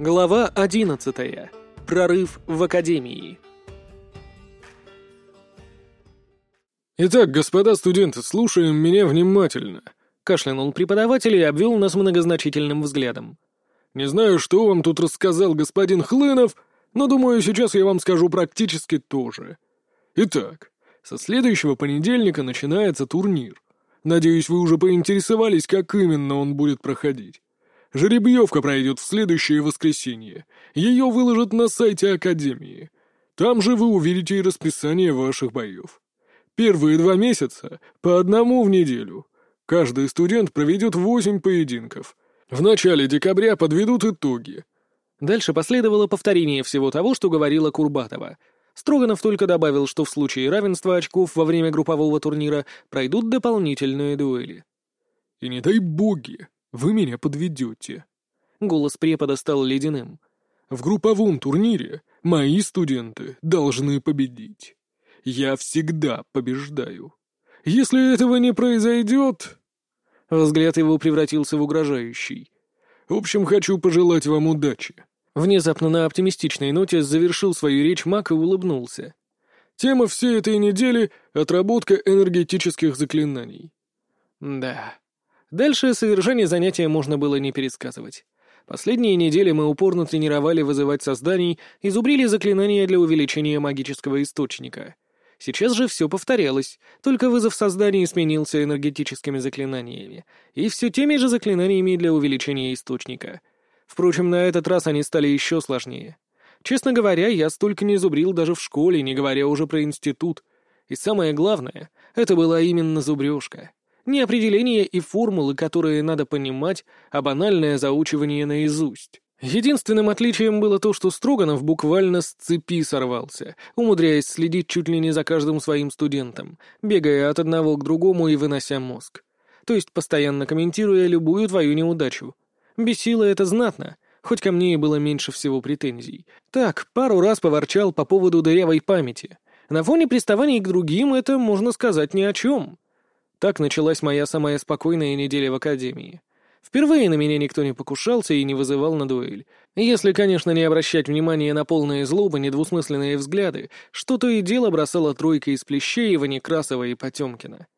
Глава 11. Прорыв в Академии. «Итак, господа студенты, слушаем меня внимательно», — кашлянул преподаватель и обвел нас многозначительным взглядом. «Не знаю, что вам тут рассказал господин Хлынов, но, думаю, сейчас я вам скажу практически то же. Итак, со следующего понедельника начинается турнир. Надеюсь, вы уже поинтересовались, как именно он будет проходить. Жеребьевка пройдет в следующее воскресенье. Ее выложат на сайте Академии. Там же вы увидите и расписание ваших боев. Первые два месяца по одному в неделю. Каждый студент проведет восемь поединков. В начале декабря подведут итоги. Дальше последовало повторение всего того, что говорила Курбатова. Строганов только добавил, что в случае равенства очков во время группового турнира пройдут дополнительные дуэли. «И не дай боги, вы меня подведете». Голос препода стал ледяным. «В групповом турнире мои студенты должны победить. Я всегда побеждаю. Если этого не произойдет...» Взгляд его превратился в угрожающий. «В общем, хочу пожелать вам удачи». Внезапно на оптимистичной ноте завершил свою речь Мак и улыбнулся. «Тема всей этой недели — отработка энергетических заклинаний». «Да, Дальше содержание занятия можно было не пересказывать. Последние недели мы упорно тренировали вызывать созданий и зубрили заклинания для увеличения магического источника. Сейчас же все повторялось, только вызов созданий сменился энергетическими заклинаниями, и все теми же заклинаниями для увеличения источника. Впрочем, на этот раз они стали еще сложнее. Честно говоря, я столько не зубрил даже в школе, не говоря уже про институт. И самое главное, это была именно зубрежка. Не определения и формулы, которые надо понимать, а банальное заучивание наизусть. Единственным отличием было то, что Строганов буквально с цепи сорвался, умудряясь следить чуть ли не за каждым своим студентом, бегая от одного к другому и вынося мозг. То есть постоянно комментируя любую твою неудачу. Бесило это знатно, хоть ко мне и было меньше всего претензий. Так, пару раз поворчал по поводу дырявой памяти. На фоне приставаний к другим это, можно сказать, ни о чем. Так началась моя самая спокойная неделя в академии. Впервые на меня никто не покушался и не вызывал на дуэль. Если, конечно, не обращать внимания на полные злобы, недвусмысленные взгляды, что то и дело бросала тройка из Плещеева, Некрасова и Потемкина.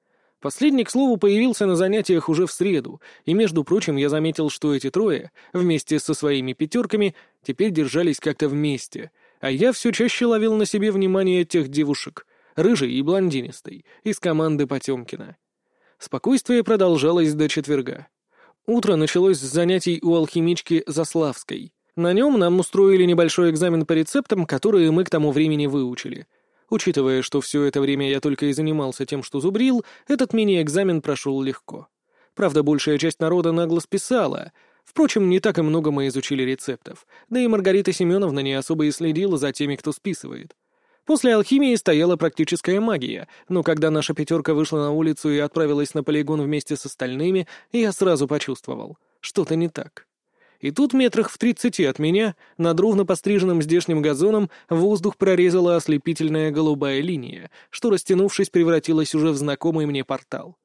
Последний, к слову, появился на занятиях уже в среду, и, между прочим, я заметил, что эти трое, вместе со своими пятерками, теперь держались как-то вместе, а я все чаще ловил на себе внимание тех девушек, рыжей и блондинистой, из команды Потемкина. Спокойствие продолжалось до четверга. Утро началось с занятий у алхимички Заславской. На нем нам устроили небольшой экзамен по рецептам, которые мы к тому времени выучили. Учитывая, что все это время я только и занимался тем, что зубрил, этот мини-экзамен прошел легко. Правда, большая часть народа нагло списала. Впрочем, не так и много мы изучили рецептов. Да и Маргарита Семеновна не особо и следила за теми, кто списывает. После алхимии стояла практическая магия, но когда наша пятерка вышла на улицу и отправилась на полигон вместе с остальными, я сразу почувствовал, что-то не так. И тут метрах в тридцати от меня, над ровно постриженным здешним газоном, воздух прорезала ослепительная голубая линия, что, растянувшись, превратилась уже в знакомый мне портал.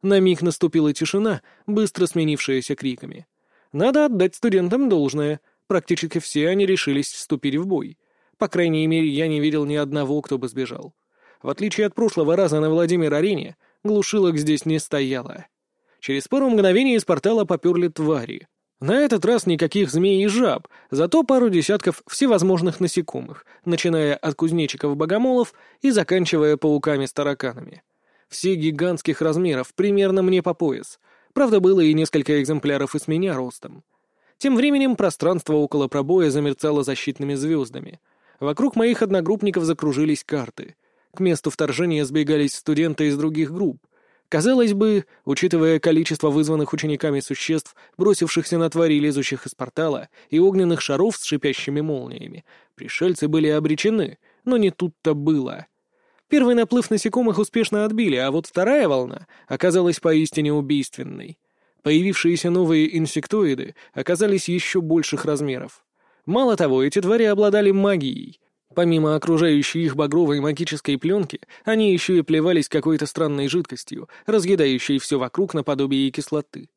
На миг наступила тишина, быстро сменившаяся криками. Надо отдать студентам должное. Практически все они решились вступить в бой. По крайней мере, я не видел ни одного, кто бы сбежал. В отличие от прошлого раза на Владимир-арене, глушилок здесь не стояло. Через пару мгновений из портала поперли твари. На этот раз никаких змей и жаб, зато пару десятков всевозможных насекомых, начиная от кузнечиков-богомолов и заканчивая пауками с тараканами. Все гигантских размеров, примерно мне по пояс. Правда, было и несколько экземпляров и с меня ростом. Тем временем пространство около пробоя замерцало защитными звездами — Вокруг моих одногруппников закружились карты. К месту вторжения сбегались студенты из других групп. Казалось бы, учитывая количество вызванных учениками существ, бросившихся на твари, лезущих из портала, и огненных шаров с шипящими молниями, пришельцы были обречены, но не тут-то было. Первый наплыв насекомых успешно отбили, а вот вторая волна оказалась поистине убийственной. Появившиеся новые инсектоиды оказались еще больших размеров. Мало того, эти твари обладали магией. Помимо окружающей их багровой магической пленки, они еще и плевались какой-то странной жидкостью, разъедающей все вокруг наподобие кислоты.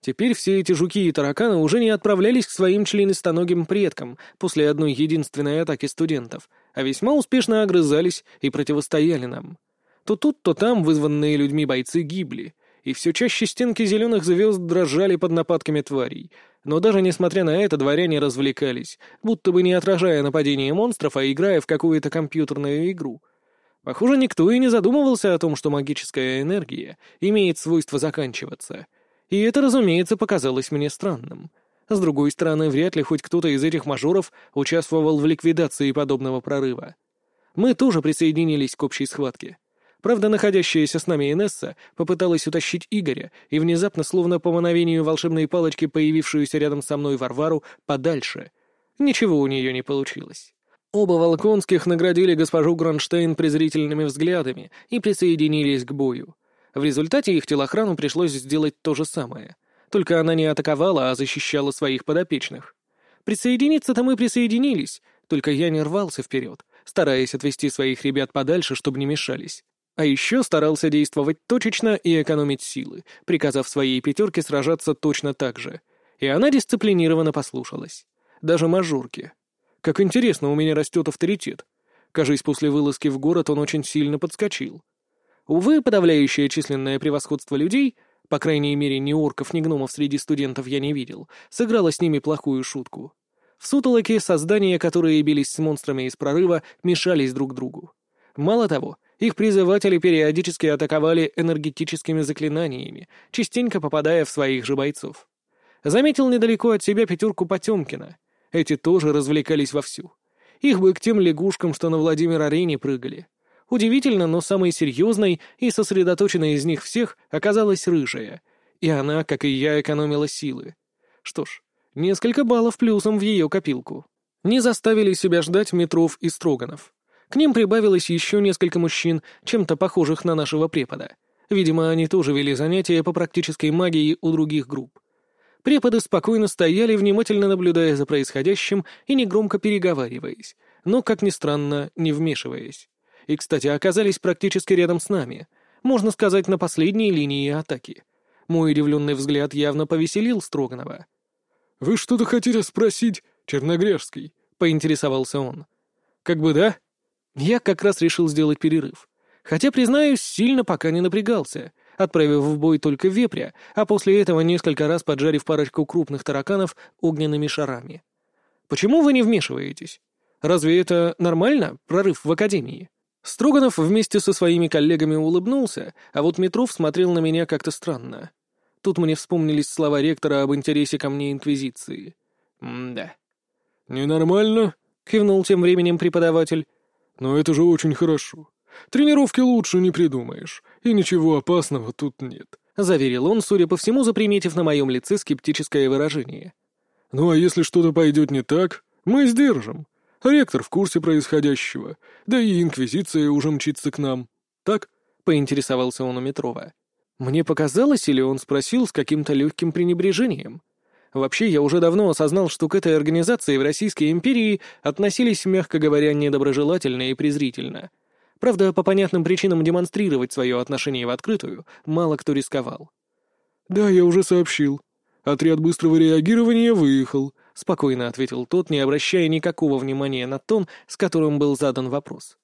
Теперь все эти жуки и тараканы уже не отправлялись к своим членистоногим предкам после одной единственной атаки студентов, а весьма успешно огрызались и противостояли нам. То тут, то там вызванные людьми бойцы гибли, и все чаще стенки зеленых звезд дрожали под нападками тварей. Но даже несмотря на это, дворяне развлекались, будто бы не отражая нападение монстров, а играя в какую-то компьютерную игру. Похоже, никто и не задумывался о том, что магическая энергия имеет свойство заканчиваться. И это, разумеется, показалось мне странным. С другой стороны, вряд ли хоть кто-то из этих мажоров участвовал в ликвидации подобного прорыва. Мы тоже присоединились к общей схватке. Правда, находящаяся с нами Инесса попыталась утащить Игоря и внезапно, словно по мановению волшебной палочки, появившуюся рядом со мной Варвару, подальше. Ничего у нее не получилось. Оба Волконских наградили госпожу Гронштейн презрительными взглядами и присоединились к бою. В результате их телохрану пришлось сделать то же самое. Только она не атаковала, а защищала своих подопечных. Присоединиться-то мы присоединились, только я не рвался вперед, стараясь отвести своих ребят подальше, чтобы не мешались. А еще старался действовать точечно и экономить силы, приказав своей пятерке сражаться точно так же. И она дисциплинированно послушалась. Даже мажорке. Как интересно, у меня растет авторитет. Кажись, после вылазки в город он очень сильно подскочил. Увы, подавляющее численное превосходство людей, по крайней мере, ни орков, ни гномов среди студентов я не видел, сыграло с ними плохую шутку. В сутолоке создания, которые бились с монстрами из прорыва, мешались друг другу. Мало того, их призыватели периодически атаковали энергетическими заклинаниями, частенько попадая в своих же бойцов. Заметил недалеко от себя пятерку Потемкина. Эти тоже развлекались вовсю. Их бы к тем лягушкам, что на Владимир-арене прыгали. Удивительно, но самой серьезной и сосредоточенной из них всех оказалась рыжая. И она, как и я, экономила силы. Что ж, несколько баллов плюсом в ее копилку. Не заставили себя ждать Метров и Строганов. К ним прибавилось еще несколько мужчин, чем-то похожих на нашего препода. Видимо, они тоже вели занятия по практической магии у других групп. Преподы спокойно стояли, внимательно наблюдая за происходящим и негромко переговариваясь, но, как ни странно, не вмешиваясь. И, кстати, оказались практически рядом с нами, можно сказать, на последней линии атаки. Мой удивленный взгляд явно повеселил Строганова. «Вы что-то хотели спросить, Черногрешский?» — поинтересовался он. «Как бы да», я как раз решил сделать перерыв. Хотя, признаюсь, сильно пока не напрягался, отправив в бой только вепря, а после этого несколько раз поджарив парочку крупных тараканов огненными шарами. Почему вы не вмешиваетесь? Разве это нормально, прорыв в Академии? Строганов вместе со своими коллегами улыбнулся, а вот Метров смотрел на меня как-то странно. Тут мне вспомнились слова ректора об интересе ко мне Инквизиции. М-да. «Ненормально?» — кивнул тем временем преподаватель. Но это же очень хорошо. Тренировки лучше не придумаешь, и ничего опасного тут нет», — заверил он, судя по всему, заприметив на моем лице скептическое выражение. «Ну а если что-то пойдет не так, мы сдержим. Ректор в курсе происходящего, да и Инквизиция уже мчится к нам. Так?» — поинтересовался он у Метрова. Мне показалось, или он спросил с каким-то легким пренебрежением. Вообще, я уже давно осознал, что к этой организации в Российской империи относились, мягко говоря, недоброжелательно и презрительно. Правда, по понятным причинам демонстрировать свое отношение в открытую мало кто рисковал. «Да, я уже сообщил. Отряд быстрого реагирования выехал», — спокойно ответил тот, не обращая никакого внимания на тон, с которым был задан вопрос.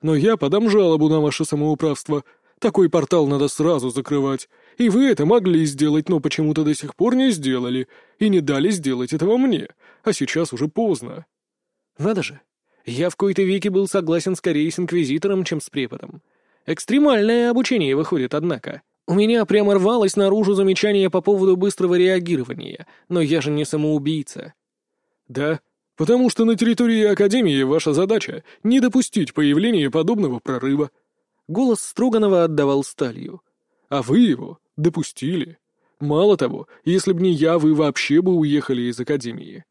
«Но я подам жалобу на ваше самоуправство. Такой портал надо сразу закрывать. И вы это могли сделать, но почему-то до сих пор не сделали. И не дали сделать этого мне. А сейчас уже поздно. Надо же. Я в кои-то веке был согласен скорее с инквизитором, чем с преподом. Экстремальное обучение выходит, однако. У меня прямо рвалось наружу замечание по поводу быстрого реагирования, но я же не самоубийца. Да, потому что на территории Академии ваша задача — не допустить появления подобного прорыва. Голос Строганова отдавал сталью. А вы его допустили. Мало того, если б не я, вы вообще бы уехали из Академии.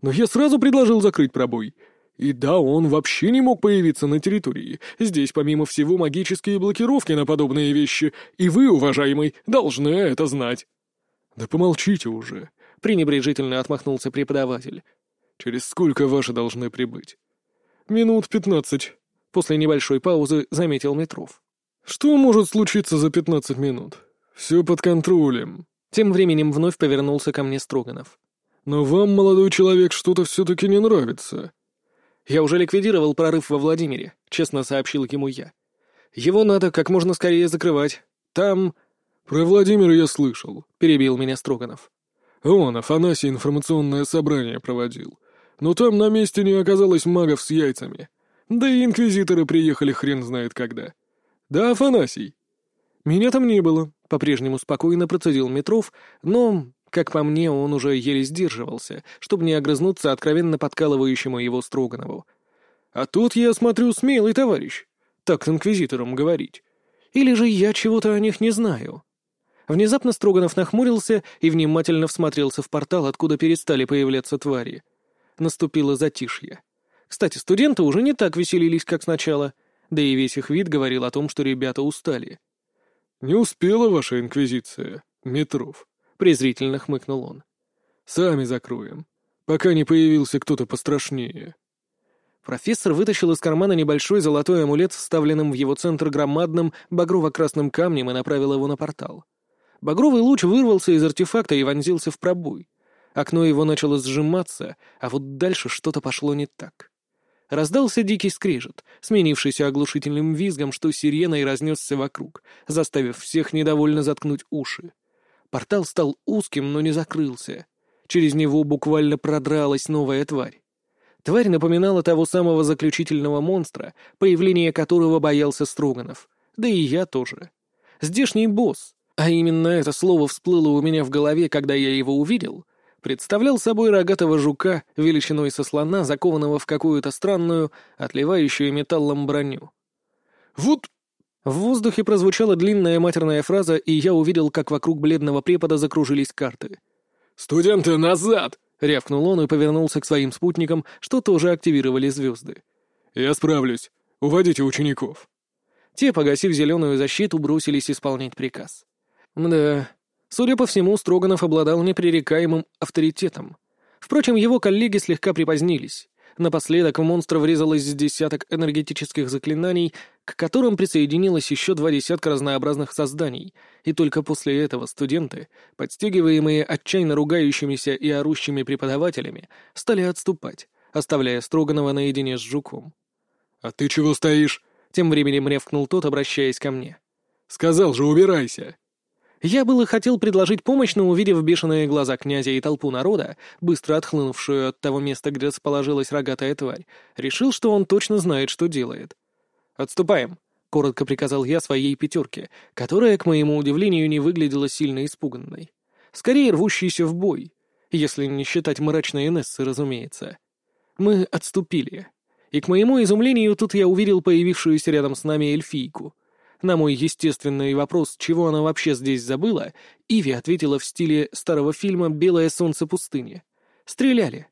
Но я сразу предложил закрыть пробой. И да, он вообще не мог появиться на территории. Здесь, помимо всего, магические блокировки на подобные вещи, и вы, уважаемый, должны это знать. Да помолчите уже, — пренебрежительно отмахнулся преподаватель. Через сколько ваши должны прибыть? Минут пятнадцать. После небольшой паузы заметил Метров. Что может случиться за пятнадцать минут? Все под контролем. Тем временем вновь повернулся ко мне Строганов. «Но вам, молодой человек, что-то все-таки не нравится». «Я уже ликвидировал прорыв во Владимире», — честно сообщил ему я. «Его надо как можно скорее закрывать. Там...» «Про Владимира я слышал», — перебил меня Строганов. «Он, Афанасий, информационное собрание проводил. Но там на месте не оказалось магов с яйцами. Да и инквизиторы приехали хрен знает когда. Да, Афанасий?» «Меня там не было», — по-прежнему спокойно процедил Метров, но, как по мне, он уже еле сдерживался, чтобы не огрызнуться откровенно подкалывающему его Строганову. «А тут, я смотрю, смелый товарищ. Так с инквизитором говорить. Или же я чего-то о них не знаю?» Внезапно Строганов нахмурился и внимательно всмотрелся в портал, откуда перестали появляться твари. Наступило затишье. Кстати, студенты уже не так веселились, как сначала, да и весь их вид говорил о том, что ребята устали. «Не успела ваша инквизиция, Метров», — презрительно хмыкнул он. «Сами закроем, пока не появился кто-то пострашнее». Профессор вытащил из кармана небольшой золотой амулет, вставленным в его центр громадным багрово-красным камнем, и направил его на портал. Багровый луч вырвался из артефакта и вонзился в пробой. Окно его начало сжиматься, а вот дальше что-то пошло не так. Раздался дикий скрежет, сменившийся оглушительным визгом, что сиреной разнесся вокруг, заставив всех недовольно заткнуть уши. Портал стал узким, но не закрылся. Через него буквально продралась новая тварь. Тварь напоминала того самого заключительного монстра, появление которого боялся Строганов. Да и я тоже. Здешний босс, а именно это слово всплыло у меня в голове, когда я его увидел, представлял собой рогатого жука величиной со слона, закованного в какую-то странную, отливающую металлом броню. «Вот...» В воздухе прозвучала длинная матерная фраза, и я увидел, как вокруг бледного препода закружились карты. «Студенты, назад!» — рявкнул он и повернулся к своим спутникам, что тоже активировали звезды. «Я справлюсь. Уводите учеников». Те, погасив зеленую защиту, бросились исполнять приказ. Да, судя по всему, Строганов обладал непререкаемым авторитетом. Впрочем, его коллеги слегка припозднились. Напоследок в монстра врезалось с десяток энергетических заклинаний, к которым присоединилось еще два десятка разнообразных созданий, и только после этого студенты, подстегиваемые отчаянно ругающимися и орущими преподавателями, стали отступать, оставляя Строганова наедине с жуком. «А ты чего стоишь?» — тем временем ревкнул тот, обращаясь ко мне. «Сказал же, убирайся!» Я было хотел предложить помощь, но, увидев бешеные глаза князя и толпу народа, быстро отхлынувшую от того места, где расположилась рогатая тварь, решил, что он точно знает, что делает. «Отступаем», — коротко приказал я своей пятерке, которая, к моему удивлению, не выглядела сильно испуганной. Скорее рвущейся в бой, если не считать мрачной Инессы, разумеется. Мы отступили. И, к моему изумлению, тут я увидел появившуюся рядом с нами эльфийку — на мой естественный вопрос, чего она вообще здесь забыла, Иви ответила в стиле старого фильма «Белое солнце пустыни». Стреляли.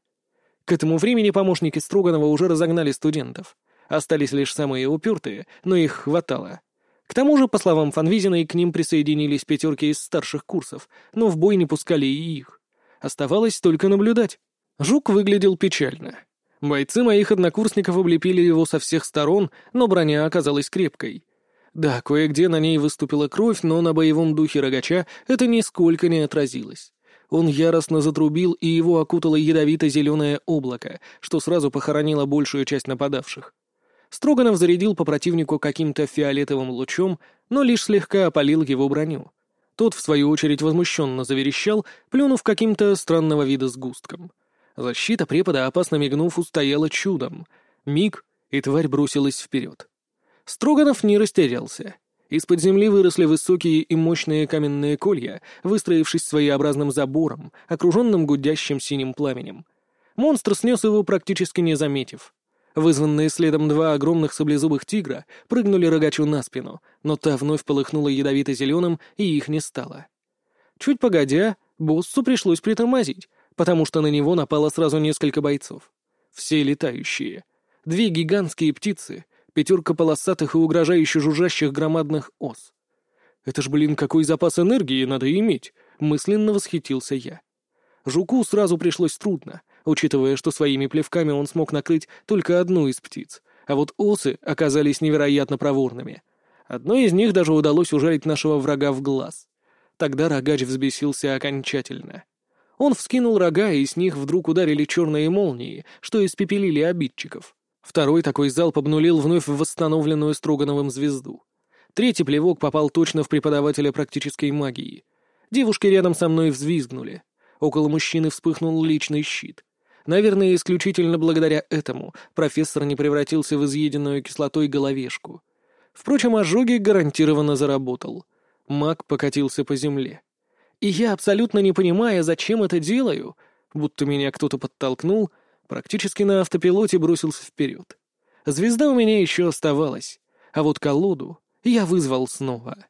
К этому времени помощники Строганова уже разогнали студентов. Остались лишь самые упертые, но их хватало. К тому же, по словам Фанвизиной, к ним присоединились пятерки из старших курсов, но в бой не пускали и их. Оставалось только наблюдать. Жук выглядел печально. Бойцы моих однокурсников облепили его со всех сторон, но броня оказалась крепкой. Да, кое-где на ней выступила кровь, но на боевом духе рогача это нисколько не отразилось. Он яростно затрубил, и его окутало ядовито-зеленое облако, что сразу похоронило большую часть нападавших. Строганов зарядил по противнику каким-то фиолетовым лучом, но лишь слегка опалил его броню. Тот, в свою очередь, возмущенно заверещал, плюнув каким-то странного вида сгустком. Защита препода, опасно мигнув, устояла чудом. Миг, и тварь бросилась вперед. Строганов не растерялся. Из-под земли выросли высокие и мощные каменные колья, выстроившись своеобразным забором, окруженным гудящим синим пламенем. Монстр снес его, практически не заметив. Вызванные следом два огромных саблезубых тигра прыгнули рогачу на спину, но та вновь полыхнула ядовито-зеленым, и их не стало. Чуть погодя, боссу пришлось притормозить, потому что на него напало сразу несколько бойцов. Все летающие. Две гигантские птицы, пятерка полосатых и угрожающе жужжащих громадных ос. «Это ж, блин, какой запас энергии надо иметь!» — мысленно восхитился я. Жуку сразу пришлось трудно, учитывая, что своими плевками он смог накрыть только одну из птиц, а вот осы оказались невероятно проворными. Одной из них даже удалось ужалить нашего врага в глаз. Тогда рогач взбесился окончательно. Он вскинул рога, и с них вдруг ударили черные молнии, что испепелили обидчиков. Второй такой залп обнулил вновь восстановленную Строгановым звезду. Третий плевок попал точно в преподавателя практической магии. Девушки рядом со мной взвизгнули. Около мужчины вспыхнул личный щит. Наверное, исключительно благодаря этому профессор не превратился в изъеденную кислотой головешку. Впрочем, ожоги гарантированно заработал. Маг покатился по земле. И я, абсолютно не понимая, зачем это делаю, будто меня кто-то подтолкнул, практически на автопилоте бросился вперед. Звезда у меня еще оставалась, а вот колоду я вызвал снова.